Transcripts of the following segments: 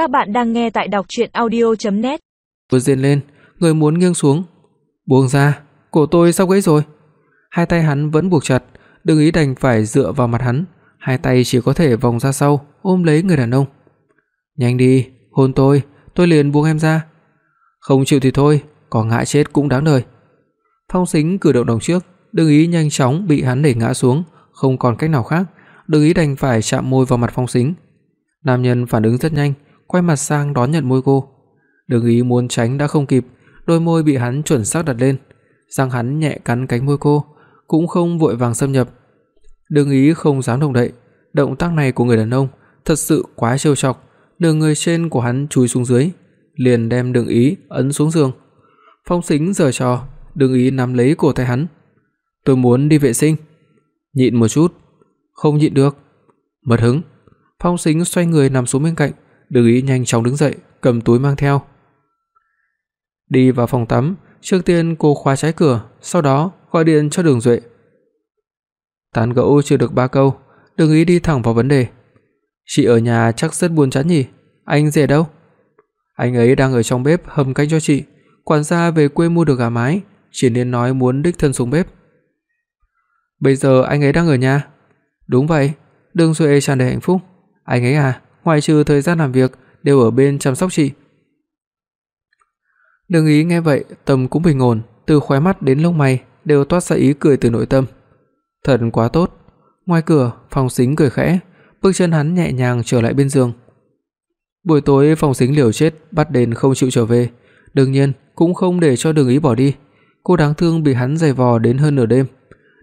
Các bạn đang nghe tại đọc audio net Tôi rên lên, người muốn nghiêng xuống. Buông ra, cổ tôi sắp gãy rồi. Hai tay hắn vẫn buộc chặt, đừng ý đành phải dựa vào mặt hắn, hai tay chỉ có thể vòng ra sau ôm lấy người đàn ông. "Nhanh đi, hôn tôi, tôi liền buông em ra." "Không chịu thì thôi, có ngã chết cũng đáng đời." Phong Sính cử động đồng trước, đừng ý nhanh chóng bị hắn đẩy ngã xuống, không còn cách nào khác, đừng ý đành phải chạm môi vào mặt Phong Sính. Nam nhân phản ứng rất nhanh, quay mặt sang đón nhận môi cô. Đừng ý muốn tránh đã không kịp, đôi môi bị hắn chuẩn xác đặt lên, răng hắn nhẹ cắn cánh môi cô, cũng không vội vàng xâm nhập. Đừng ý không dám động đậy, động tác này của người đàn ông thật sự quá trêu chọc, nửa người trên của hắn chui xuống dưới, liền đem Đường Ý ấn xuống giường. Phong Sính giở trò, Đường Ý nắm lấy cổ tay hắn. "Tôi muốn đi vệ sinh." "Nhịn một chút." "Không nhịn được." Mất hứng, Phong Sính xoay người nằm xuống bên cạnh, đừng Ý nhanh chóng đứng dậy, cầm túi mang theo. Đi vào phòng tắm, trước tiên cô khóa trái cửa, sau đó gọi điện cho Đường Duệ. Tán gẫu chưa được ba câu, Đường Ý đi thẳng vào vấn đề. "Chị ở nhà chắc rất buồn chán nhỉ? Anh rể đâu?" "Anh ấy đang ở trong bếp hầm canh cho chị, quản gia về quê mua được gà mái, chỉ nên nói muốn đích thân xuống bếp." "Bây giờ anh ấy đang ở nhà?" "Đúng vậy." Đường Duệ tràn đầy hạnh phúc. "Anh ấy à, ngoại trừ thời gian làm việc đều ở bên chăm sóc chị." Đường Ý nghe vậy, tâm cũng bình ổn, từ khóe mắt đến lông mày đều toát ra ý cười từ nội tâm. Thật quá tốt. Ngoài cửa, Phong Sính cười khẽ, bước chân hắn nhẹ nhàng trở lại bên giường. Buổi tối Phong Sính liều chết bắt đền không chịu trở về, đương nhiên cũng không để cho Đường Ý bỏ đi. Cô đáng thương bị hắn giày vò đến hơn nửa đêm.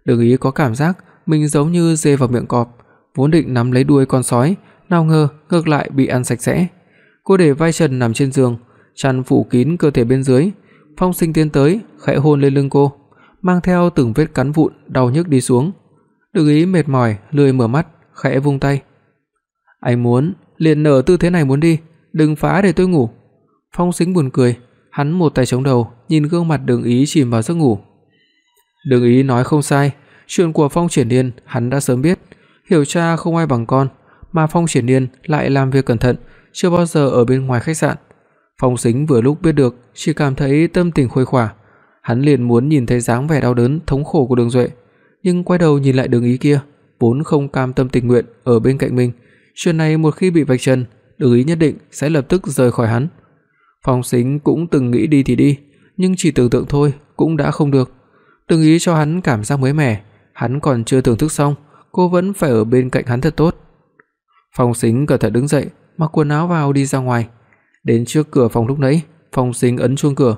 Đường Ý có cảm giác mình giống như dê vào miệng cọp, vốn định nắm lấy đuôi con sói, nào ngờ ngược lại bị ăn sạch sẽ. Cô để vai trần nằm trên giường, chăn phủ kín cơ thể bên dưới. Phong Sinh tiến tới, khẽ hôn lên lưng cô, mang theo từng vết cắn vụn đau nhức đi xuống. Đừng ý mệt mỏi, lười mở mắt, khẽ vung tay. Anh muốn, liền nở tư thế này muốn đi, đừng phá để tôi ngủ. Phong sinh buồn cười, hắn một tay chống đầu, nhìn gương mặt Đường Ý chìm vào giấc ngủ. Đường Ý nói không sai, chuyện của Phong Triển Điên hắn đã sớm biết, hiểu cha không ai bằng con, mà Phong Triển Nhiên lại làm việc cẩn thận, chưa bao giờ ở bên ngoài khách sạn. Phong Sính vừa lúc biết được, chỉ cảm thấy tâm tình khuây khỏa, hắn liền muốn nhìn thấy dáng vẻ đau đớn thống khổ của Đường Duệ, nhưng quay đầu nhìn lại Đường Ý kia, vốn không cam tâm tình nguyện ở bên cạnh mình, chuyện này một khi bị vạch trần, Đường Ý nhất định sẽ lập tức rời khỏi hắn. Phong Sính cũng từng nghĩ đi thì đi, nhưng chỉ tưởng tượng thôi cũng đã không được. Đường Ý cho hắn cảm giác mới mẻ, hắn còn chưa thưởng thức xong, cô vẫn phải ở bên cạnh hắn thật tốt. Phong Sính cẩn thận đứng dậy, mặc quần áo vào đi ra ngoài. Đến trước cửa phòng lúc nãy, Phong Sính ấn chuông cửa.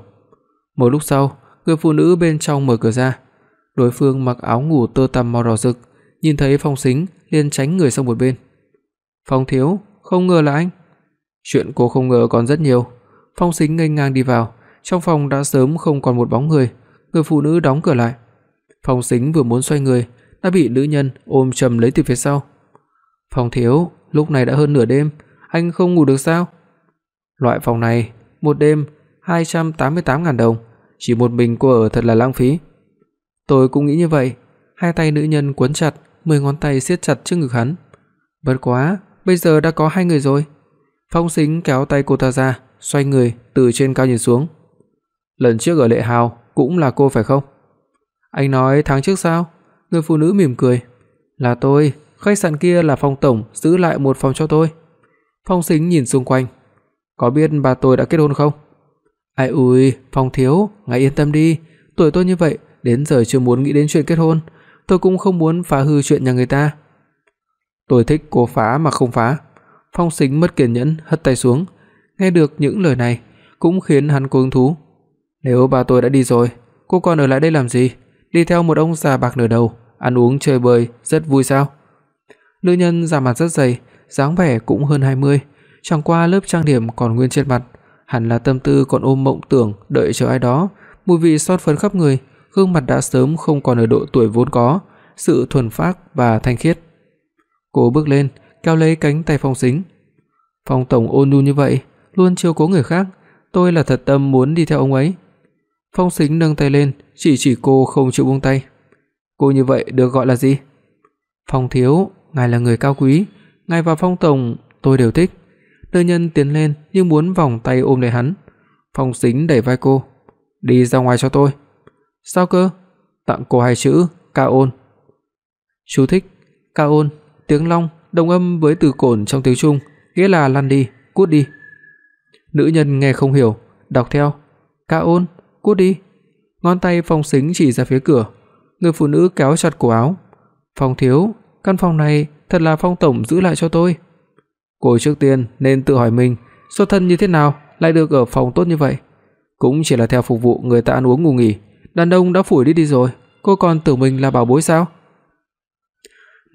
Một lúc sau, người phụ nữ bên trong mở cửa ra. Đối phương mặc áo ngủ tơ tằm màu đỏ rực, nhìn thấy Phong Sính liền tránh người sang một bên. "Phong thiếu, không ngờ là anh." Chuyện cô không ngờ còn rất nhiều. Phong Sính ngây ngang đi vào, trong phòng đã sớm không còn một bóng người, người phụ nữ đóng cửa lại. Phong Sính vừa muốn xoay người, đã bị nữ nhân ôm chầm lấy từ phía sau. "Phong thiếu, lúc này đã hơn nửa đêm, anh không ngủ được sao?" Loại phòng này, một đêm 288 000 đồng, chỉ một mình cô ở thật là lãng phí. Tôi cũng nghĩ như vậy, hai tay nữ nhân quấn chặt, mười ngón tay siết chặt trước ngực hắn. Bất quá, bây giờ đã có hai người rồi. Phong Sính kéo tay cô ta ra, xoay người từ trên cao nhìn xuống. Lần trước ở Lệ Hào cũng là cô phải không? Anh nói tháng trước sao? Người phụ nữ mỉm cười. Là tôi, khách sạn kia là phòng tổng giữ lại một phòng cho tôi. Phong Sính nhìn xung quanh. Có biết bà tôi đã kết hôn không? Ai ui, Phong thiếu, ngài yên tâm đi, tuổi tôi như vậy, đến giờ chưa muốn nghĩ đến chuyện kết hôn, tôi cũng không muốn phá hư chuyện nhà người ta. Tôi thích cô phá mà không phá. Phong Sính mất kiên nhẫn hất tay xuống, nghe được những lời này cũng khiến hắn cuồng hứng thú. Nếu bà tôi đã đi rồi, cô còn ở lại đây làm gì? Đi theo một ông già bạc nửa đầu, ăn uống chơi bời rất vui sao? Nữ nhân da mặt rất dày, dáng vẻ cũng hơn 20, chẳng qua lớp trang điểm còn nguyên trên mặt, hẳn là tâm tư còn ôm mộng tưởng đợi chờ ai đó, mùi vị son phấn khắp người, gương mặt đã sớm không còn ở độ tuổi vốn có, sự thuần phác và thanh khiết. Cô bước lên, kéo lấy cánh tay Phong Sính. Phong tổng ôn nhu như vậy, luôn chiều cố người khác, tôi là thật tâm muốn đi theo ông ấy. Phong Sính nâng tay lên, chỉ chỉ cô không chịu buông tay. Cô như vậy được gọi là gì? Phong thiếu, ngài là người cao quý, ngài và Phong tổng tôi đều thích. Nữ nhân tiến lên như muốn vòng tay ôm lấy hắn. Phong Sính đẩy vai cô, "Đi ra ngoài cho tôi." "Sao cơ?" "Tặng cô hai chữ, Ca ôn." Chú thích: Ca ôn, tiếng Long đồng âm với từ cổn trong tiếng Trung, nghĩa là lăn đi, cút đi. Nữ nhân nghe không hiểu, đọc theo, "Ca ôn, cút đi." Ngón tay Phong Sính chỉ ra phía cửa, người phụ nữ kéo chặt cổ áo. "Phong thiếu, căn phòng này thật là Phong tổng giữ lại cho tôi." Cô trước tiên nên tự hỏi mình, xuất thân như thế nào lại được ở phòng tốt như vậy? Cũng chỉ là theo phục vụ người ta ăn uống ngủ nghỉ, đàn ông đã phủi đi đi rồi, cô còn tưởng mình là bảo bối sao?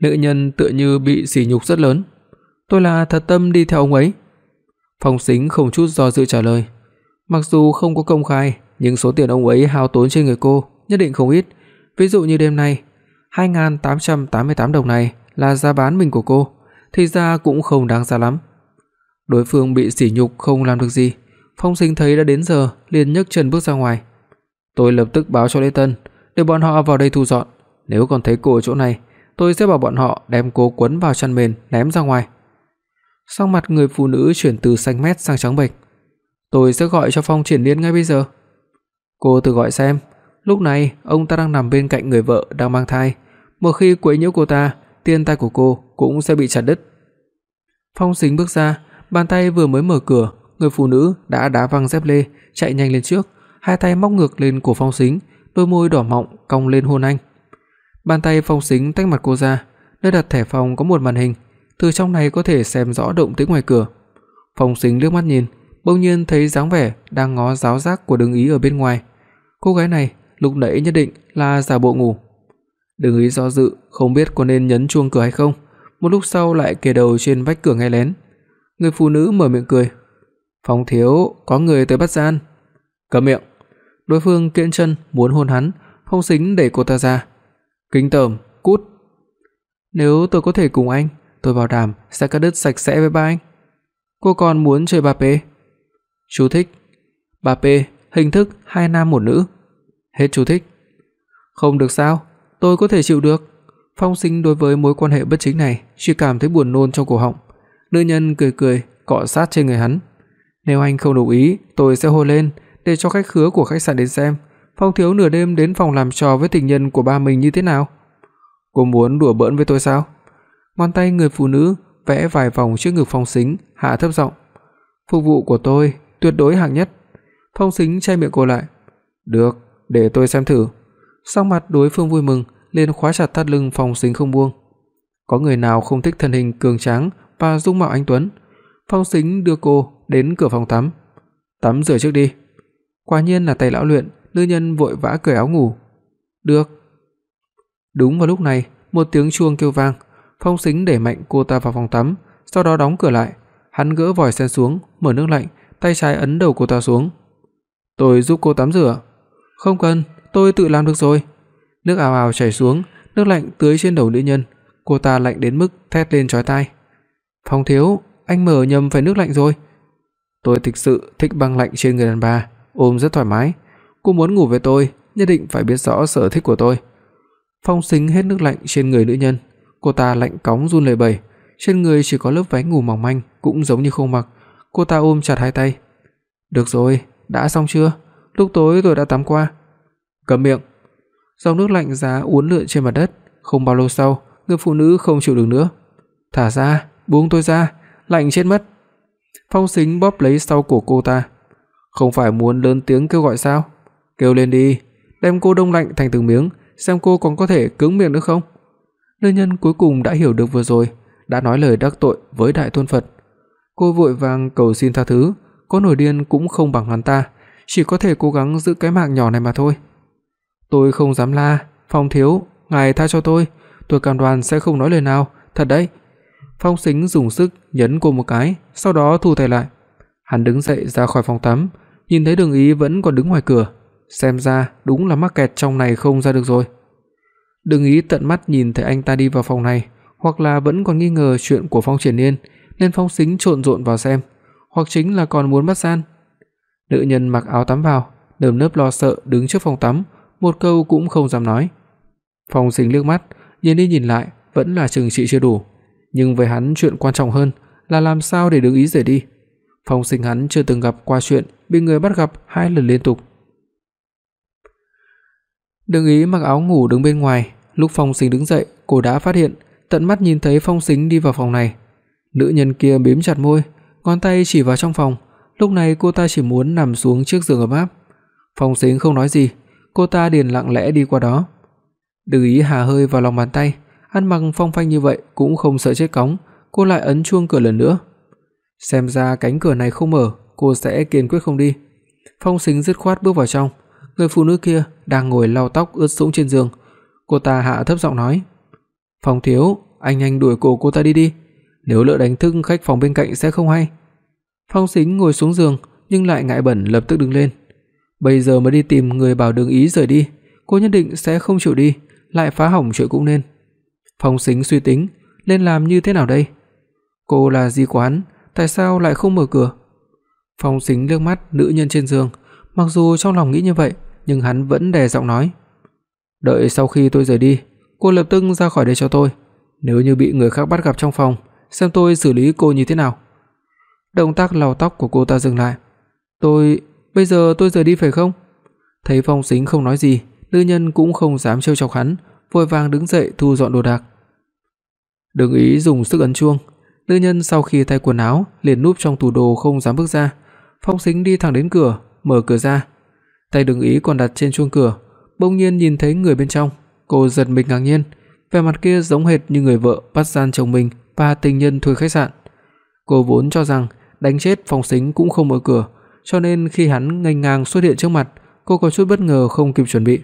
Nữ nhân tựa như bị sỉ nhục rất lớn. Tôi là thật tâm đi theo ông ấy. Phong Sính không chút do dự trả lời. Mặc dù không có công khai, nhưng số tiền ông ấy hao tốn trên người cô nhất định không ít. Ví dụ như đêm nay, 2888 đồng này là giá bán mình của cô, thì ra cũng không đáng giá lắm. Đối phương bị sỉ nhục không làm được gì, Phong Sinh thấy đã đến giờ, liền nhấc chân bước ra ngoài. Tôi lập tức báo cho Lê Tân, để bọn họ vào đây thu dọn, nếu còn thấy cô ở chỗ này, tôi sẽ bảo bọn họ đem cô quấn vào chăn mền ném ra ngoài. Sắc mặt người phụ nữ chuyển từ xanh mét sang trắng bệch. Tôi sẽ gọi cho Phong Triển Liên ngay bây giờ. Cô tự gọi xem, lúc này ông ta đang nằm bên cạnh người vợ đang mang thai, một khi quấy nhiễu cô ta, tiên tai của cô cũng sẽ bị chặt đứt. Phong Sính bước ra, bàn tay vừa mới mở cửa, người phụ nữ đã đá văng dép lê, chạy nhanh lên trước, hai tay móc ngược lên cổ Phong Sính, đôi môi đỏ mọng cong lên hôn anh. Bàn tay Phong Sính tách mặt cô ra, nơi đặt thẻ phòng có một màn hình, từ trong này có thể xem rõ động tĩnh ngoài cửa. Phong Sính liếc mắt nhìn, bỗng nhiên thấy dáng vẻ đang ngó giáo giác của Đường Ý ở bên ngoài. Cô gái này lúc nãy nhất định là giả bộ ngủ đừng Ý do dự, không biết có nên nhấn chuông cửa hay không, một lúc sau lại kề đầu trên vách cửa nghe lén. Người phụ nữ mở miệng cười. "Phong thiếu, có người tới bắt gian." Câm miệng. Đối phương kiện chân muốn hôn hắn, Phong Sính đẩy cô ta ra. "Kính tởm, cút." "Nếu tôi có thể cùng anh, tôi bảo đảm sẽ cắt đứt sạch sẽ với ba anh." "Cô còn muốn chơi ba p?" Chú thích: Ba p, hình thức hai nam một nữ. Hết chú thích. Không được sao, tôi có thể chịu được. Phong Sính đối với mối quan hệ bất chính này chỉ cảm thấy buồn nôn trong cổ họng. Nữ nhân cười cười, cọ sát trên người hắn. Nếu anh không đồng ý, tôi sẽ hô lên để cho khách khứa của khách sạn đến xem, Phong thiếu nửa đêm đến phòng làm trò với tình nhân của ba mình như thế nào. Cô muốn đùa bỡn với tôi sao? Ngón tay người phụ nữ vẽ vài vòng trước ngực Phong Sính, hạ thấp giọng. Phục vụ của tôi tuyệt đối hạng nhất. Phong Sính che miệng cô lại. Được, để tôi xem thử. Sắc mặt đối phương vui mừng, liền khóa chặt thắt lưng Phong Sính không buông. Có người nào không thích thân hình cường tráng và dung mạo anh tuấn? Phong Sính đưa cô đến cửa phòng tắm. Tắm rửa trước đi. Quả nhiên là tay lão luyện, nữ nhân vội vã cởi áo ngủ. Được. Đúng vào lúc này, một tiếng chuông kêu vang, Phong Sính đẩy mạnh cô ta vào phòng tắm, sau đó đóng cửa lại. Hắn gỡ vòi sen xuống, mở nước lạnh, tay trái ấn đầu cô ta xuống. "Tôi giúp cô tắm rửa." "Không cần, tôi tự làm được rồi." Nước ào ào chảy xuống, nước lạnh tưới trên đầu nữ nhân, cô ta lạnh đến mức thét lên chói tai. "Phong thiếu, anh mở nhầm phải nước lạnh rồi." Tôi thực sự thích băng lạnh trên người đàn bà, ôm rất thoải mái. Cô muốn ngủ với tôi, nhất định phải biết rõ sở thích của tôi. Phong Sính hết nước lạnh trên người nữ nhân, cô ta lạnh cóng run lẩy bẩy, trên người chỉ có lớp váy ngủ mỏng manh, cũng giống như không mặc. Cô ta ôm chặt hai tay. "Được rồi, đã xong chưa? Lúc tối tôi đã tắm qua." Câm miệng. Dòng nước lạnh giá uốn lượn trên mặt đất, không bao lâu sau, người phụ nữ không chịu được nữa. "Thả ra, buông tôi ra, lạnh chết mất." Phong Sính bóp lấy sau cổ cô ta. "Không phải muốn lớn tiếng kêu gọi sao? Kêu lên đi, đem cô đông lạnh thành từng miếng, xem cô còn có thể cứng miệng nữa không?" Nữ nhân cuối cùng đã hiểu được vừa rồi, đã nói lời đắc tội với Đại Tôn Phật. Cô vội vàng cầu xin tha thứ, có nổi điên cũng không bằng hắn ta, chỉ có thể cố gắng giữ cái mạng nhỏ này mà thôi. Tôi không dám la, Phong thiếu, ngài tha cho tôi, tôi cam đoan sẽ không nói lời nào, thật đấy. Phong Sính dùng sức nhấn cô một cái, sau đó thu tay lại. Hắn đứng dậy ra khỏi phòng tắm, nhìn thấy Đường Ý vẫn còn đứng ngoài cửa, xem ra đúng là mắc kẹt trong này không ra được rồi. Đường Ý tận mắt nhìn thấy anh ta đi vào phòng này, hoặc là vẫn còn nghi ngờ chuyện của Phong Triển Nhiên, nên Phong Sính trộn rộn vào xem, hoặc chính là còn muốn bắt gian. Nữ nhân mặc áo tắm vào, nơm nớp lo sợ đứng trước phòng tắm, một câu cũng không dám nói. Phong Sính liếc mắt, nhìn đi nhìn lại, vẫn là chừng trị chưa đủ, nhưng với hắn chuyện quan trọng hơn là làm sao để đứng ý rời đi. Phong Sinh hắn chưa từng gặp qua chuyện bị người bắt gặp hai lần liên tục. Đừng ý mặc áo ngủ đứng bên ngoài, lúc Phong Sính đứng dậy, cô đã phát hiện, tận mắt nhìn thấy Phong Sính đi vào phòng này. Nữ nhân kia mím chặt môi, ngón tay chỉ vào trong phòng, lúc này cô ta chỉ muốn nằm xuống chiếc giường ấm áp. Phong Sính không nói gì, cô ta điền lặng lẽ đi qua đó. Đừng ý hà hơi vào lòng bàn tay, ăn mặc phong phanh như vậy cũng không sợ chết cóng, cô lại ấn chuông cửa lần nữa. Xem ra cánh cửa này không mở, cô sẽ kiên quyết không đi. Phong Sính dứt khoát bước vào trong. Người phụ nữ kia đang ngồi lau tóc ướt sũng trên giường. Cô ta hạ thấp giọng nói: "Phong thiếu, anh nhanh đuổi cổ cô ta đi đi, nếu lỡ đánh thức khách phòng bên cạnh sẽ không hay." Phong Sính ngồi xuống giường nhưng lại ngại bẩn lập tức đứng lên. Bây giờ mới đi tìm người bảo Đường Ý rời đi, cô nhất định sẽ không chịu đi, lại phá hỏng chuyện cũng nên. Phong Sính suy tính, nên làm như thế nào đây? Cô là di quán tại sao lại không mở cửa? Phong Sính liếc mắt nữ nhân trên giường, mặc dù trong lòng nghĩ như vậy, nhưng hắn vẫn đè giọng nói: "Đợi sau khi tôi rời đi, cô lập tức ra khỏi đây cho tôi, nếu như bị người khác bắt gặp trong phòng, xem tôi xử lý cô như thế nào." Động tác lau tóc của cô ta dừng lại. "Tôi, bây giờ tôi rời đi phải không?" Thấy Phong Sính không nói gì, nữ nhân cũng không dám trêu chọc hắn, vội vàng đứng dậy thu dọn đồ đạc. Đừng ý dùng sức ấn chuông, nữ nhân sau khi thay quần áo liền núp trong tủ đồ không dám bước ra. Phong Sính đi thẳng đến cửa, mở cửa ra. Tay Đừng ý còn đặt trên chuông cửa, bỗng nhiên nhìn thấy người bên trong, cô giật mình ngạc nhiên, vẻ mặt kia giống hệt như người vợ bắt gian chồng mình và tình nhân thuê khách sạn. Cô vốn cho rằng đánh chết Phong Sính cũng không mở cửa, cho nên khi hắn nghênh ngang xuất hiện trước mặt, cô có chút bất ngờ không kịp chuẩn bị.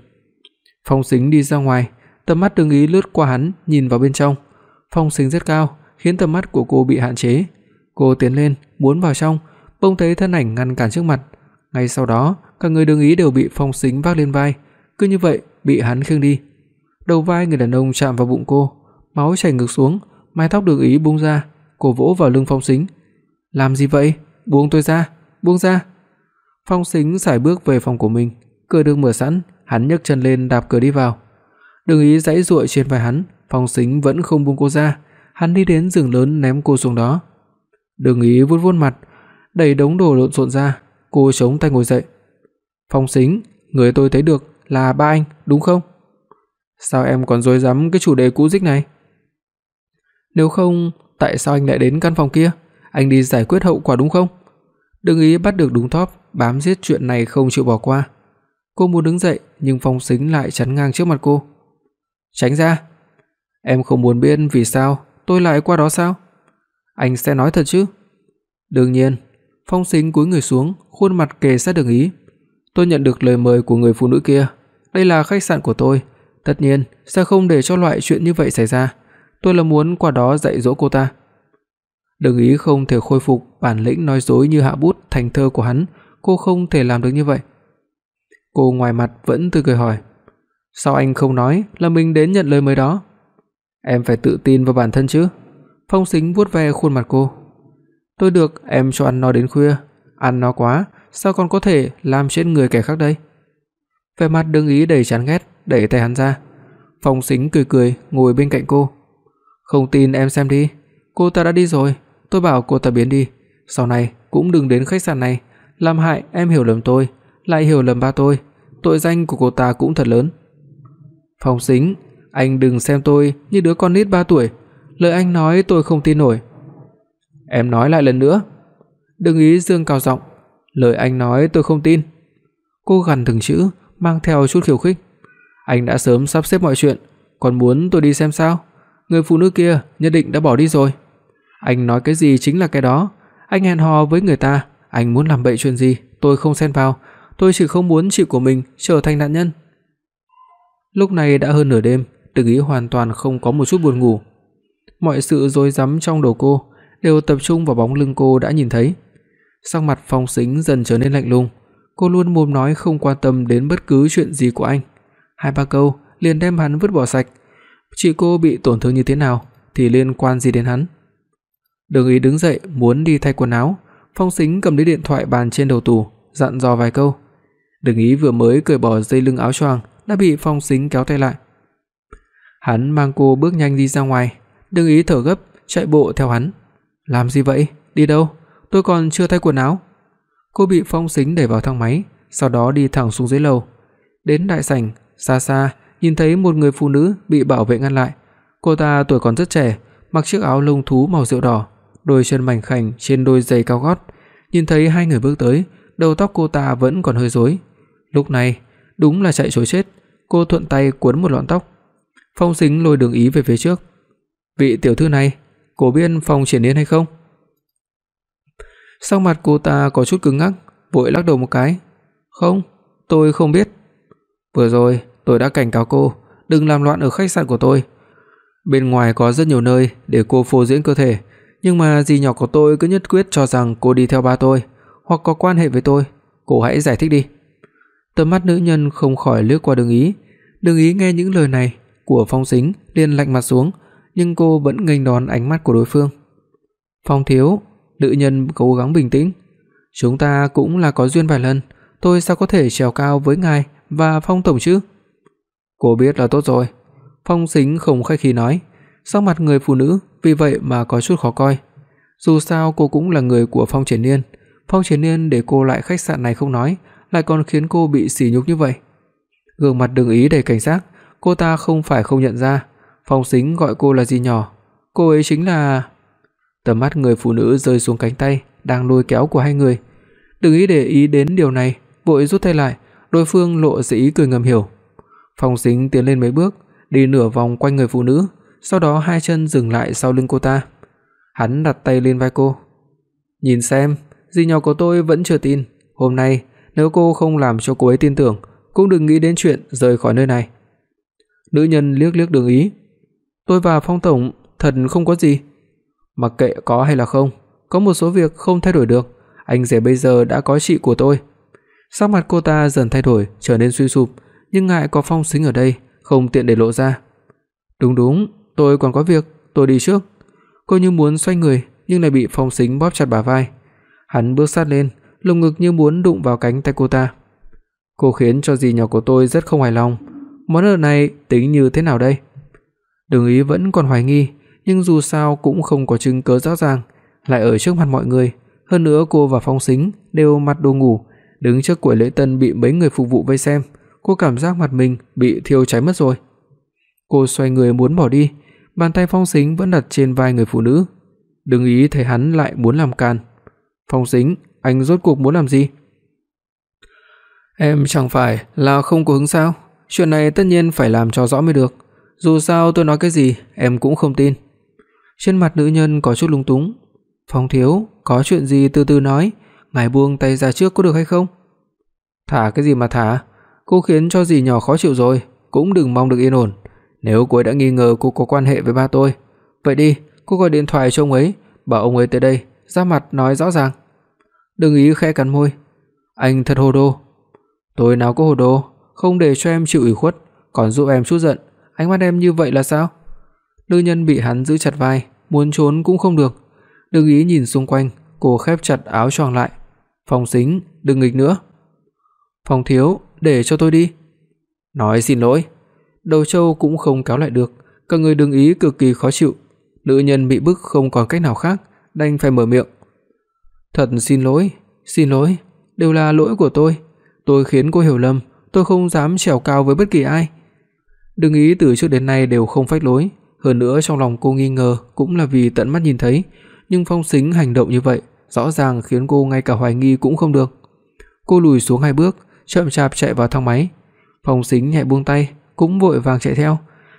Phong Sính đi ra ngoài, tầm mắt Đừng ý lướt qua hắn, nhìn vào bên trong. Phong Sính rất cao, khiến tầm mắt của cô bị hạn chế. Cô tiến lên, muốn vào trong, bỗng thấy thân ảnh ngăn cản trước mặt. Ngay sau đó, cả người Đường Ý đều bị Phong Sính vác lên vai, cứ như vậy bị hắn khiêng đi. Đầu vai người đàn ông chạm vào bụng cô, máu chảy ngược xuống, mái tóc Đường Ý bung ra, cô vỗ vào lưng Phong Sính. "Làm gì vậy? Buông tôi ra, buông ra." Phong Sính sải bước về phòng của mình, cửa được mở sẵn, hắn nhấc chân lên đạp cửa đi vào. Đường Ý giãy giụa trên vai hắn, Phong Sính vẫn không buông cô ra, hắn đi đến giường lớn ném cô xuống đó. Đường Ý vuốt vuốt mặt, đẩy đống đồ lộn xộn ra, cô chống tay ngồi dậy. "Phong Sính, người tôi thấy được là ba anh, đúng không? Sao em còn rối rắm cái chủ đề cũ dích này? Nếu không, tại sao anh lại đến căn phòng kia? Anh đi giải quyết hậu quả đúng không?" Đừng ý bắt được đúng thóp bám giết chuyện này không chịu bỏ qua. Cô muốn đứng dậy, nhưng Phong Sính lại chắn ngang trước mặt cô. "Tránh ra. Em không muốn biết vì sao tôi lại qua đó sao? Anh sẽ nói thật chứ?" Đương nhiên, Phong Sính cúi người xuống, khuôn mặt kề sát Đường Ý. "Tôi nhận được lời mời của người phụ nữ kia, đây là khách sạn của tôi, tất nhiên sẽ không để cho loại chuyện như vậy xảy ra. Tôi là muốn qua đó dạy dỗ cô ta." Đừng Ý không thể khôi phục bản lĩnh nói dối như hạ bút thành thơ của hắn, cô không thể làm được như vậy. Cô ngoài mặt vẫn tươi cười hỏi: "Sao anh không nói là mình đến nhận lời mời đó?" "Em phải tự tin vào bản thân chứ." Phong Sính vuốt ve khuôn mặt cô. "Tôi được em cho ăn no đến khuya, ăn no quá, sao còn có thể làm chết người kẻ khác đây?" Vẻ mặt đương Ý đầy chán ghét, đẩy tay hắn ra. Phong Sính cười cười ngồi bên cạnh cô. "Không tin em xem đi, cô ta đã đi rồi, tôi bảo cô ta biến đi, sau này cũng đừng đến khách sạn này, làm hại em hiểu lầm tôi, lại hiểu lầm ba tôi, tội danh của cô ta cũng thật lớn." Phong Sính, anh đừng xem tôi như đứa con nít 3 tuổi, lời anh nói tôi không tin nổi. Em nói lại lần nữa. Đừng ý dương cao giọng, lời anh nói tôi không tin. Cô gằn từng chữ, mang theo chút khiêu khích. Anh đã sớm sắp xếp mọi chuyện, còn muốn tôi đi xem sao? Người phụ nữ kia nhất định đã bỏ đi rồi. Anh nói cái gì chính là cái đó, anh hẹn hò với người ta, anh muốn làm bậy chuyện gì, tôi không xen vào, tôi chỉ không muốn chị của mình trở thành nạn nhân. Lúc này đã hơn nửa đêm, Từ Ý hoàn toàn không có một chút buồn ngủ. Mọi sự rối rắm trong đầu cô đều tập trung vào bóng lưng cô đã nhìn thấy. Sắc mặt Phong Sính dần trở nên lạnh lùng, cô luôn mồm nói không quan tâm đến bất cứ chuyện gì của anh. Hai ba câu liền đem hắn vứt bỏ sạch. Chị cô bị tổn thương như thế nào thì liên quan gì đến hắn? Đường Ý đứng dậy muốn đi thay quần áo, Phong Sính cầm lấy điện thoại bàn trên đầu tủ, dặn dò vài câu. Đường Ý vừa mới cởi bỏ dây lưng áo choàng đã bị Phong Sính kéo tay lại. Hắn mang cô bước nhanh đi ra ngoài, Đường Ý thở gấp, chạy bộ theo hắn. "Làm gì vậy? Đi đâu? tôi còn chưa thay quần áo." Cô bị Phong Sính đẩy vào thang máy, sau đó đi thẳng xuống dưới lầu. Đến đại sảnh, xa xa nhìn thấy một người phụ nữ bị bảo vệ ngăn lại. Cô ta tuổi còn rất trẻ, mặc chiếc áo lông thú màu rượu đỏ, đôi chân mảnh khảnh trên đôi giày cao gót. Nhìn thấy hai người bước tới, đầu tóc cô ta vẫn còn hơi rối. Lúc này, đúng là chạy trối chết, cô thuận tay cuốn một lọn tóc. Phong Sính lôi Đường Ý về phía trước. "Vị tiểu thư này, cô biết Phong Triển Nhiên hay không?" Sắc mặt cô ta có chút cứng ngắc, vội lắc đầu một cái. "Không, tôi không biết." "Vừa rồi tôi đã cảnh cáo cô, đừng làm loạn ở khách sạn của tôi. Bên ngoài có rất nhiều nơi để cô phô diễn cơ thể, nhưng mà dì nhỏ của tôi cứ nhất quyết cho rằng cô đi theo ba tôi hoặc có quan hệ với tôi, cô hãy giải thích đi." Tầm mắt nữ nhân không khỏi lướt qua Đường Ý, Đường Ý nghe những lời này của Phong Sính liền lạnh mặt xuống, nhưng cô vẫn nghênh đón ánh mắt của đối phương. "Phong thiếu, nữ nhân cố gắng bình tĩnh, chúng ta cũng là có duyên vài lần, tôi sao có thể trèo cao với ngài và Phong tổng chứ?" Cô biết là tốt rồi. Phong Sính không khách khí nói, sắc mặt người phụ nữ vì vậy mà có chút khó coi. Dù sao cô cũng là người của Phong Triển Nhiên, Phong Triển Nhiên để cô lại khách sạn này không nói, lại còn khiến cô bị sỉ nhục như vậy. Gương mặt Đường Ý đầy cảnh giác, cô ta không phải không nhận ra, Phong Sính gọi cô là gì nhỏ, cô ấy chính là Tầm mắt người phụ nữ rơi xuống cánh tay đang lôi kéo của hai người. Đừng ý để ý đến điều này, vội rút tay lại, đối phương lộ ra ý cười ngầm hiểu. Phong Sính tiến lên mấy bước, đi nửa vòng quanh người phụ nữ, sau đó hai chân dừng lại sau lưng cô ta. Hắn đặt tay lên vai cô. "Nhìn xem, dì nhỏ của tôi vẫn chưa tin, hôm nay nếu cô không làm cho cô ấy tin tưởng, cũng đừng nghĩ đến chuyện rời khỏi nơi này." Nữ nhân liếc liếc Đường Ý. "Tôi và Phong tổng thật không có gì." Mặc kệ có hay là không, có một số việc không thay đổi được, anh rể bây giờ đã có chị của tôi. Sắc mặt cô ta dần thay đổi, trở nên suy sụp, nhưng ngại có Phong Sính ở đây, không tiện để lộ ra. "Đúng đúng, tôi còn có việc, tôi đi trước." Cô như muốn xoay người, nhưng lại bị Phong Sính bóp chặt bả vai. Hắn bước sát lên, lồng ngực như muốn đụng vào cánh tay cô ta. "Cô khiến cho dì nhỏ của tôi rất không hài lòng, món nợ này tính như thế nào đây?" Đường Ý vẫn còn hoài nghi, nhưng dù sao cũng không có chứng cứ rõ ràng, lại ở trước mặt mọi người, hơn nữa cô và Phong Sính đều mặt đồ ngủ, đứng trước quầy lễ tân bị mấy người phục vụ vây xem, cô cảm giác mặt mình bị thiêu cháy mất rồi. Cô xoay người muốn bỏ đi, bàn tay Phong Sính vẫn đặt trên vai người phụ nữ. Đừng ý thấy hắn lại muốn làm càn. "Phong Sính, anh rốt cuộc muốn làm gì?" "Em chẳng phải là không có hứng sao? Chuyện này tất nhiên phải làm cho rõ mới được. Dù sao tôi nói cái gì em cũng không tin." Trên mặt nữ nhân có chút lung túng. "Phong thiếu, có chuyện gì từ từ nói, ngài buông tay ra trước có được hay không?" "Thả cái gì mà thả? Cô khiến cho dì nhỏ khó chịu rồi, cũng đừng mong được yên ổn. Nếu cô ấy đã nghi ngờ cô có quan hệ với ba tôi, vậy đi, cô gọi điện thoại cho ông ấy, bảo ông ấy tới đây, ra mặt nói rõ ràng." Đừng ý khẽ cắn môi. "Anh thật hồ đồ." "Tôi nào có hồ đồ, không để cho em chịu ủy khuất, còn giúp em chút giận, ánh mắt em như vậy là sao?" Nữ nhân bị hắn giữ chặt vai, muốn trốn cũng không được. Đừng ý nhìn xung quanh, cô khép chặt áo choàng lại. "Phong Sính, đừng nghịch nữa." "Phong thiếu, để cho tôi đi." "Nói xin lỗi." Đầu Châu cũng không kéo lại được, cả người Đừng ý cực kỳ khó chịu. Nữ nhân bị bức không còn cách nào khác, đành phải mở miệng. "Thật xin lỗi, xin lỗi, đều là lỗi của tôi. Tôi khiến cô hiểu lầm, tôi không dám trèo cao với bất kỳ ai." Đừng ý từ trước đến nay đều không phách lối, hơn nữa trong lòng cô nghi ngờ cũng là vì tận mắt nhìn thấy, nhưng Phong Sính hành động như vậy, rõ ràng khiến cô ngay cả hoài nghi cũng không được. Cô lùi xuống hai bước, chậm chạp chạy vào thang máy. Phong Sính nhẹ buông tay, cũng vội vàng chạy theo.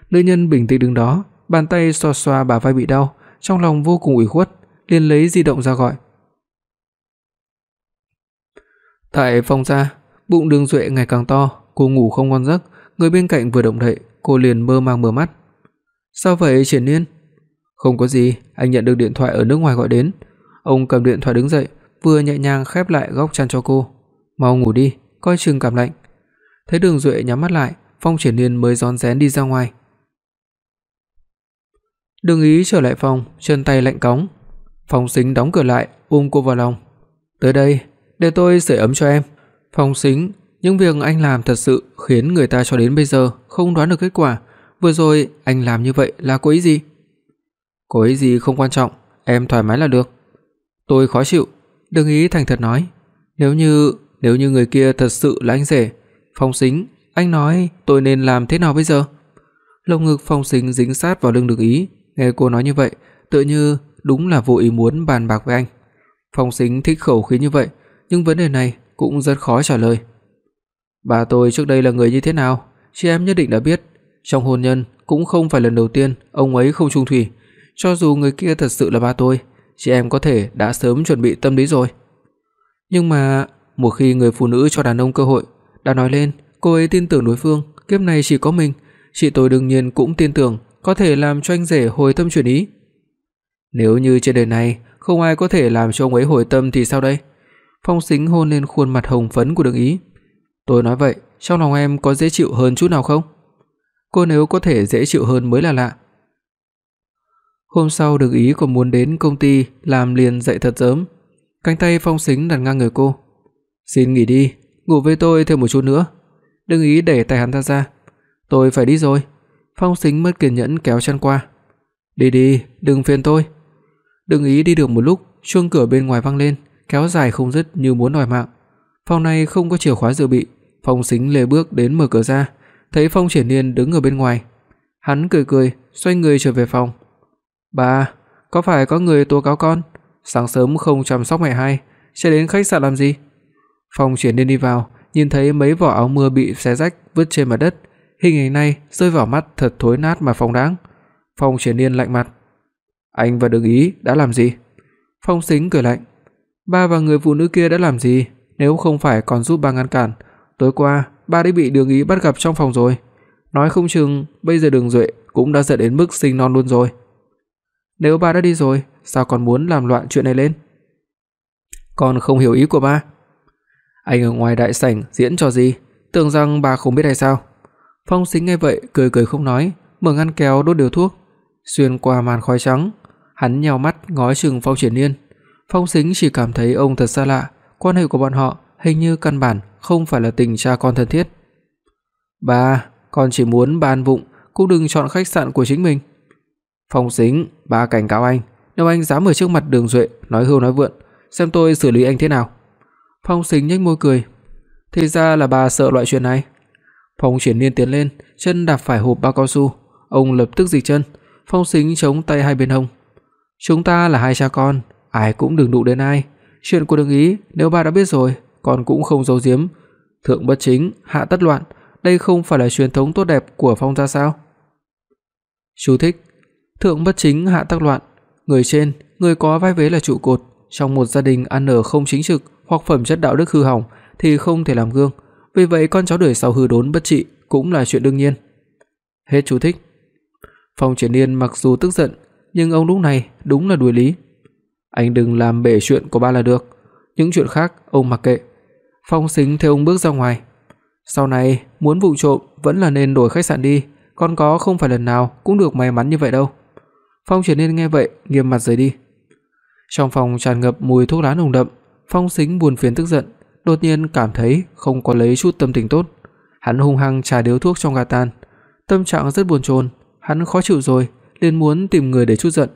Nữ nhân bình tĩnh đứng đó, bàn tay xoa xoa bả vai bị đau, trong lòng vô cùng ủy khuất, liền lấy di động ra gọi. Tại phòng gia, bụng Đường Duệ ngày càng to, cô ngủ không ngon giấc, người bên cạnh vừa động đậy, cô liền mơ màng mở mắt. "Sao vậy Triển Nhiên?" "Không có gì, anh nhận được điện thoại ở nước ngoài gọi đến." Ông cầm điện thoại đứng dậy, vừa nhẹ nhàng khép lại góc chăn cho cô. "Mau ngủ đi, coi chừng cảm lạnh." Thấy Đường Duệ nhắm mắt lại, Phong Triển liên mới rón rén đi ra ngoài. Đường Ý trở lại phòng, chân tay lạnh cóng. Phong Sính đóng cửa lại, ôm cô vào lòng. "Tới đây, để tôi sưởi ấm cho em." Phong Sính, những việc anh làm thật sự khiến người ta cho đến bây giờ không đoán được kết quả, Vừa rồi anh làm như vậy là có ý gì? Có ý gì không quan trọng, em thoải mái là được. Tôi khó chịu, Đừng ý thành thật nói, nếu như nếu như người kia thật sự là anh rể, Phong Sính, anh nói tôi nên làm thế nào bây giờ? Lồng ngực Phong Sính dính sát vào lưng đường ý, nghe cô nói như vậy, tựa như đúng là vô ý muốn bàn bạc với anh. Phong Sính thích khẩu khí như vậy, nhưng vấn đề này cũng rất khó trả lời. Bà tôi trước đây là người như thế nào, chị em nhất định đã biết, trong hôn nhân cũng không phải lần đầu tiên ông ấy không chung thủy, cho dù người kia thật sự là ba tôi, chị em có thể đã sớm chuẩn bị tâm lý rồi. Nhưng mà một khi người phụ nữ cho đàn ông cơ hội, đã nói lên, cô ấy tin tưởng đối phương, kiếp này chỉ có mình, chị tôi đương nhiên cũng tin tưởng có thể làm cho anh rể hồi tâm chuyển ý. Nếu như trên đời này không ai có thể làm cho ông ấy hồi tâm thì sao đây? Phong Sính hôn lên khuôn mặt hồng phấn của Đường Ý. Tôi nói vậy, trong lòng em có dễ chịu hơn chút nào không? Cô nếu có thể dễ chịu hơn mới là lạ. Hôm sau Đường Ý còn muốn đến công ty làm liền dậy thật sớm. Cánh tay Phong Sính đặt ngang người cô. "Xin nghỉ đi, ngủ với tôi thêm một chút nữa." Đừng Ý để tay hắn ta ra. "Tôi phải đi rồi." Phong Sính mất kiên nhẫn kéo chân qua. "Đi đi, đừng phiền tôi." Đừng Ý đi được một lúc, chuông cửa bên ngoài vang lên, kéo dài không dứt như muốn đòi mạng. Phòng này không có chìa khóa dự bị, Phong Sính lê bước đến mở cửa ra, thấy Phong Triển Nhiên đứng ở bên ngoài. Hắn cười cười, xoay người trở về phòng. "Bà, có phải có người tố cáo con, sáng sớm không chăm sóc mẹ hai, chạy đến khách sạn làm gì?" Phong Triển Nhiên đi vào, nhìn thấy mấy vỏ áo mưa bị xé rách vứt trên mặt đất, hình ảnh này rơi vào mắt thật thối nát mà phong đáng. Phong Triển Nhiên lạnh mặt, "Anh và Đường Ý đã làm gì?" Phong Sính cười lạnh, "Ba và người phụ nữ kia đã làm gì, nếu không phải còn giúp ba ngăn cản, tối qua ba đã bị Đường Ý bắt gặp trong phòng rồi, nói không chừng bây giờ Đường Duệ cũng đã giận đến mức sinh non luôn rồi." Nếu ba đã đi rồi, sao còn muốn làm loạn chuyện này lên? Con không hiểu ý của ba. Anh ở ngoài đại sảnh diễn trò gì, tưởng rằng bà không biết hay sao? Phong Sính nghe vậy cười cười không nói, mở ngăn kéo đốt điếu thuốc, xuyên qua màn khói trắng, hắn nheo mắt ngó chừng Phong Triển Nhiên. Phong Sính chỉ cảm thấy ông thật xa lạ, quan hệ của bọn họ hình như căn bản không phải là tình cha con thân thiết. "Ba, con chỉ muốn ba ăn vụng, cũng đừng chọn khách sạn của chính mình." Phong Sính, ba cảnh cáo anh, nếu anh dám ở trước mặt Đường Duệ nói hưu nói vượn, xem tôi xử lý anh thế nào. Phong Sính nhếch môi cười, thì ra là bà sợ loại chuyện này. Phong Triển Nhiên tiến lên, chân đạp phải hộp bao cao su, ông lập tức dịch chân, Phong Sính chống tay hai bên hông. Chúng ta là hai cha con, ai cũng đừng đụng đến ai, chuyện của Đường Ý nếu bà đã biết rồi, con cũng không giấu giếm. Thượng bất chính, hạ tất loạn, đây không phải là truyền thống tốt đẹp của Phong gia sao? Chú thích: Thượng bất chính hạ tất loạn, người trên, người có vai vế là trụ cột, trong một gia đình ăn ở không chính trực hoặc phẩm chất đạo đức hư hỏng thì không thể làm gương, vì vậy con cháu đời sau hư đốn bất trị cũng là chuyện đương nhiên. Hết chú thích. Phong Triển Nhiên mặc dù tức giận, nhưng ông lúc này đúng là đuổi lý. Anh đừng làm bể chuyện của ba là được, những chuyện khác ông mặc kệ. Phong Sính theo ông bước ra ngoài. Sau này muốn vụ trộm vẫn là nên đổi khách sạn đi, con có không phải lần nào cũng được may mắn như vậy đâu. Phong Triển Nhiên nghe vậy, nghiêm mặt rời đi. Trong phòng tràn ngập mùi thuốc lá nồng đậm, Phong Sính buồn phiền tức giận, đột nhiên cảm thấy không có lấy chút tâm tình tốt. Hắn hung hăng trà điếu thuốc trong gà tan, tâm trạng rất buồn chồn, hắn khó chịu rồi, liền muốn tìm người để chút giận.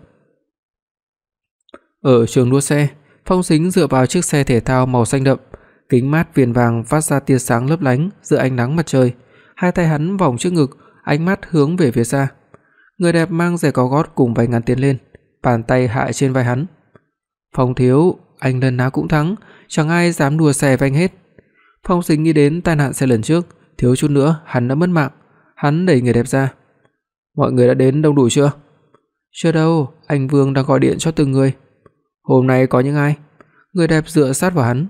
Ở trường đua xe, Phong Sính dựa vào chiếc xe thể thao màu xanh đậm, kính mát viền vàng phát ra tia sáng lấp lánh giữa ánh nắng mặt trời, hai tay hắn vòng trước ngực, ánh mắt hướng về phía xa. Người đẹp mang giày cao gót cùng váy ngắn tiến lên, bàn tay hạ trên vai hắn. "Phong thiếu, anh lần nào cũng thắng, chẳng ai dám đùa xe với anh hết." Phong Sính nghĩ đến tai nạn xe lần trước, thiếu chút nữa hắn đã mất mạng. Hắn đẩy người đẹp ra. "Mọi người đã đến đông đủ chưa?" "Chưa đâu, anh Vương đang gọi điện cho từng người." "Hôm nay có những ai?" Người đẹp dựa sát vào hắn.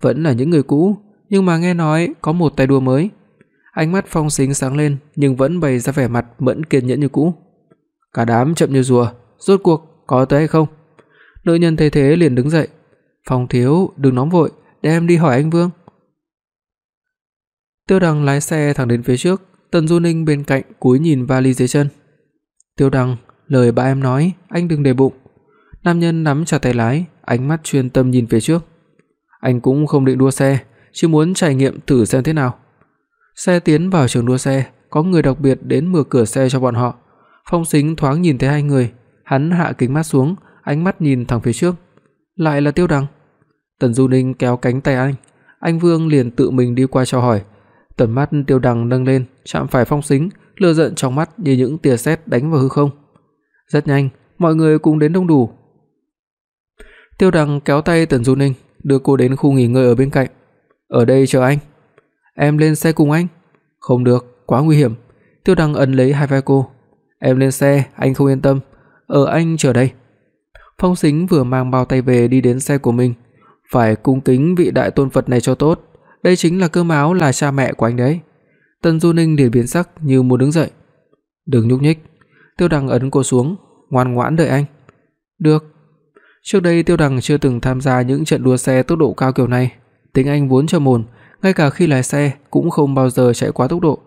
"Vẫn là những người cũ, nhưng mà nghe nói có một tay đua mới." Ánh mắt Phong Sính sáng lên, nhưng vẫn bày ra vẻ mặt mẫn kiên nhẫn như cũ. Cả đám chậm như rùa, rốt cuộc có tới hay không? Nữ nhân thấy thế liền đứng dậy. "Phong thiếu, đừng nóng vội, để em đi hỏi anh Vương." Tiêu Đằng lái xe thẳng đến phía trước, Tần Du Ninh bên cạnh cúi nhìn vali dưới chân. "Tiêu Đằng, lời ba em nói, anh đừng để bụng." Nam nhân nắm chặt tay lái, ánh mắt chuyên tâm nhìn phía trước. Anh cũng không định đua xe, chỉ muốn trải nghiệm thử xem thế nào. Xe tiến vào trường đua xe, có người đặc biệt đến mở cửa xe cho bọn họ. Phong Sính thoáng nhìn thấy hai người, hắn hạ kính mắt xuống, ánh mắt nhìn thẳng phía trước. Lại là Tiêu Đằng. Tần Du Ninh kéo cánh tay anh, anh Vương liền tự mình đi qua chào hỏi. Tầm mắt Tiêu Đằng nâng lên, chạm phải Phong Sính, lửa giận trong mắt như những tia sét đánh vào hư không. Rất nhanh, mọi người cùng đến đông đủ. Tiêu Đằng kéo tay Tần Du Ninh, đưa cô đến khu nghỉ ngơi ở bên cạnh. "Ở đây chờ anh." "Em lên xe cùng anh." "Không được, quá nguy hiểm." Tiêu Đằng ấn lấy hai vai cô. "Em lên xe, anh không yên tâm, ở anh chờ đây." Phong Sính vừa mang bao tay về đi đến xe của mình, phải cung kính vị đại tôn Phật này cho tốt, đây chính là cơ máu là cha mẹ của anh đấy. Tần Du Ninh liền biến sắc như muốn đứng dậy. "Đừng nhúc nhích." Tiêu Đằng ấn cô xuống, ngoan ngoãn đợi anh. "Được." Trước đây Tiêu Đằng chưa từng tham gia những trận đua xe tốc độ cao kiểu này, tính anh vốn trầm ổn, ngay cả khi lái xe cũng không bao giờ chạy quá tốc độ.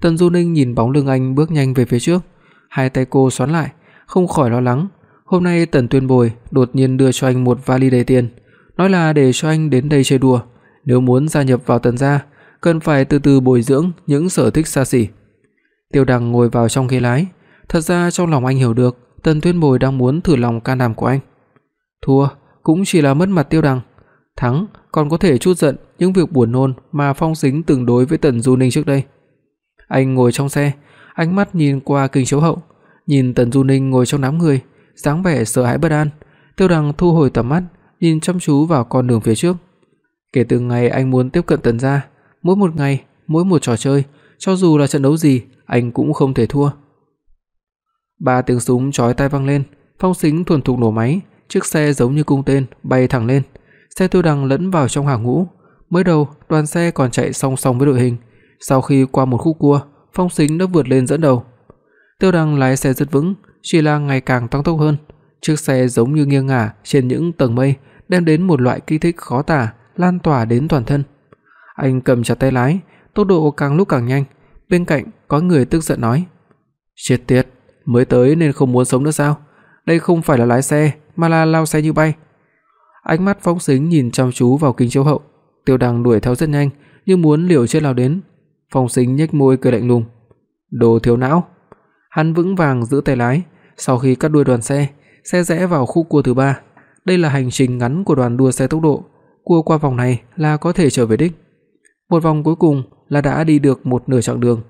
Tần Du Ninh nhìn bóng lưng anh bước nhanh về phía trước, hai tay cô xoắn lại, không khỏi lo lắng. Hôm nay Tần Tuyên Bồi đột nhiên đưa cho anh một vali đầy tiền, nói là để cho anh đến đây chơi đùa, nếu muốn gia nhập vào Tần gia, cần phải từ từ bồi dưỡng những sở thích xa xỉ. Tiêu Đằng ngồi vào trong ghế lái, thật ra trong lòng anh hiểu được, Tần Tuyên Bồi đang muốn thử lòng can đảm của anh. Thua cũng chỉ là mất mặt Tiêu Đằng, thắng còn có thể chút giận những việc buồn nôn mà Phong Sính từng đối với Tần Du Ninh trước đây. Anh ngồi trong xe, ánh mắt nhìn qua kính chiếu hậu, nhìn Tần Du Ninh ngồi trong đám người, dáng vẻ sợ hãi bất an. Tiêu Đằng thu hồi tầm mắt, nhìn chăm chú vào con đường phía trước. Kể từ ngày anh muốn tiếp cận Tần gia, mỗi một ngày, mỗi một trò chơi, cho dù là trận đấu gì, anh cũng không thể thua. Ba tiếng súng chói tai vang lên, Phong Sính thuần thục nổ máy, chiếc xe giống như cung tên bay thẳng lên. Xe Tiêu Đằng lẫn vào trong hàng ngũ. Mới đầu, đoàn xe còn chạy song song với đội hình, sau khi qua một khúc cua, Phong Sính đã vượt lên dẫn đầu. Tiêu Đằng lái xe rất vững, chỉ là ngày càng tăng tốc hơn. Chiếc xe giống như nghiêng ngả trên những tầng mây, đem đến một loại kích thích khó tả, lan tỏa đến toàn thân. Anh cầm chặt tay lái, tốc độ càng lúc càng nhanh, bên cạnh có người tức giận nói: "Chết tiệt, mới tới nên không muốn sống nữa sao? Đây không phải là lái xe, mà là lao xe như bay." Ánh mắt Phong Sính nhìn chăm chú vào kính chiếu hậu, Tiêu Đằng đuổi theo rất nhanh, như muốn liều chết lao đến. Phong Sính nhếch môi cười lạnh lùng, "Đồ thiếu não." Hắn vững vàng giữ tay lái, sau khi cắt đuôi đoàn xe, xe rẽ vào khu cua thứ ba. Đây là hành trình ngắn của đoàn đua xe tốc độ, cua qua vòng này là có thể trở về đích. Một vòng cuối cùng là đã đi được một nửa chặng đường.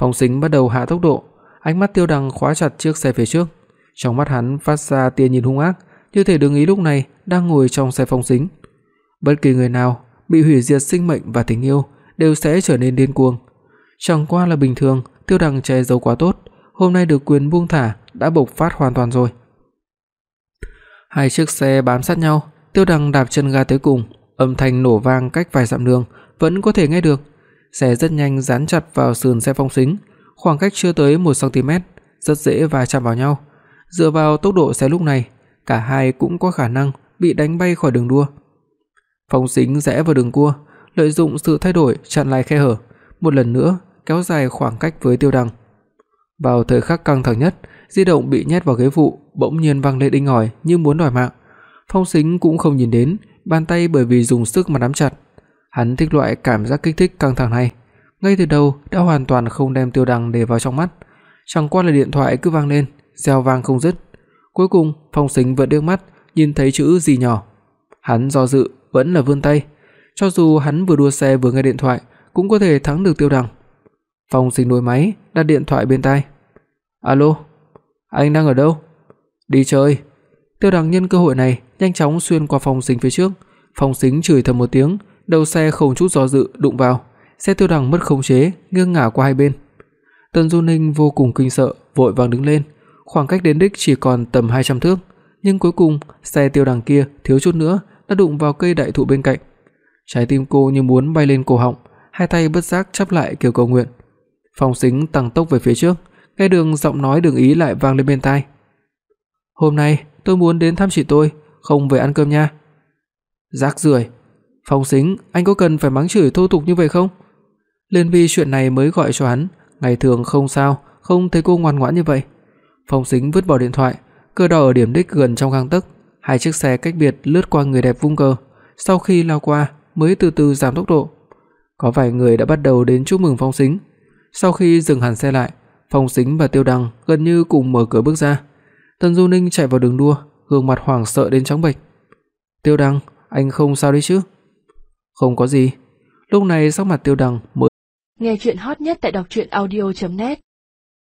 Phong Sính bắt đầu hạ tốc độ, ánh mắt Tiêu Đằng khóa chặt chiếc xe phía trước. Trong mắt hắn phát ra tia nhìn hung ác, như thể đứng ý lúc này đang ngồi trong xe Phong Sính. Bất kỳ người nào bị hủy diệt sinh mệnh và tình yêu đều sẽ trở nên điên cuồng. Chẳng qua là bình thường, Tiêu Đằng che giấu quá tốt, hôm nay được quyền buông thả đã bộc phát hoàn toàn rồi. Hai chiếc xe bám sát nhau, Tiêu Đằng đạp chân ga tới cùng, âm thanh nổ vang cách vài dặm đường vẫn có thể nghe được. Xe rất nhanh dán chặt vào sườn xe Phong Sính, khoảng cách chưa tới 1 cm, rất dễ va chạm vào nhau. Dựa vào tốc độ xe lúc này, cả hai cũng có khả năng bị đánh bay khỏi đường đua. Phong Sính rẽ vào đường cua, lợi dụng sự thay đổi chặn lại khe hở, một lần nữa kéo dài khoảng cách với Tiêu Đằng. Vào thời khắc căng thẳng nhất, di động bị nhét vào ghế phụ, bỗng nhiên vang lên đinh ỏi như muốn đòi mạng. Phong Sính cũng không nhìn đến, bàn tay bởi vì dùng sức mà nắm chặt. Hắn thích loại cảm giác kích thích căng thẳng này, ngay từ đầu đã hoàn toàn không đem Tiêu đăng để vào trong mắt, chẳng qua là điện thoại cứ vang lên, reo vang không dứt. Cuối cùng, Phong Sính vẫn đưa mắt nhìn thấy chữ gì nhỏ. Hắn do dự, vẫn là vươn tay, cho dù hắn vừa đua xe vừa nghe điện thoại, cũng có thể thắng được Tiêu đăng. Phong Sinh nối máy, đặt điện thoại bên tai. "Alo, anh đang ở đâu?" "Đi chơi." Tiêu Đằng nhân cơ hội này, nhanh chóng xuyên qua Phong Sinh phía trước. Phong Sinh chửi thầm một tiếng, đầu xe không chút do dự đụng vào, xe Tiêu Đằng mất khống chế, nghiêng ngả qua hai bên. Tần Du Ninh vô cùng kinh sợ, vội vàng đứng lên, khoảng cách đến đích chỉ còn tầm 200 thước, nhưng cuối cùng xe Tiêu Đằng kia thiếu chút nữa đã đụng vào cây đại thụ bên cạnh. Trái tim cô như muốn bay lên cổ họng, hai tay bất giác chắp lại kiểu cầu nguyện. Phong Sính tăng tốc về phía trước, nghe đường giọng nói Đường Ý lại vang lên bên tai. "Hôm nay tôi muốn đến thăm chị tôi, không về ăn cơm nha." Rác rưởi. Phong Sính, anh có cần phải mắng chửi thô tục như vậy không? Liên Vi chuyện này mới gọi cho hắn, ngày thường không sao, không thấy cô ngoan ngoãn như vậy. Phong Sính vứt bỏ điện thoại, cờ đỏ ở điểm đích gần trong gang tấc, hai chiếc xe cách biệt lướt qua người đẹp vung cờ, sau khi lao qua mới từ từ giảm tốc độ. Có vài người đã bắt đầu đến chúc mừng Phong Sính. Sau khi dừng hẳn xe lại, Phong Sính và Tiêu Đăng gần như cùng mở cửa bước ra. Tần Du Ninh chạy vào đường đua, gương mặt hoảng sợ đến trắng bệch. "Tiêu Đăng, anh không sao đấy chứ?" "Không có gì." Lúc này sắc mặt Tiêu Đằng mới Nghe truyện hot nhất tại doctruyenaudio.net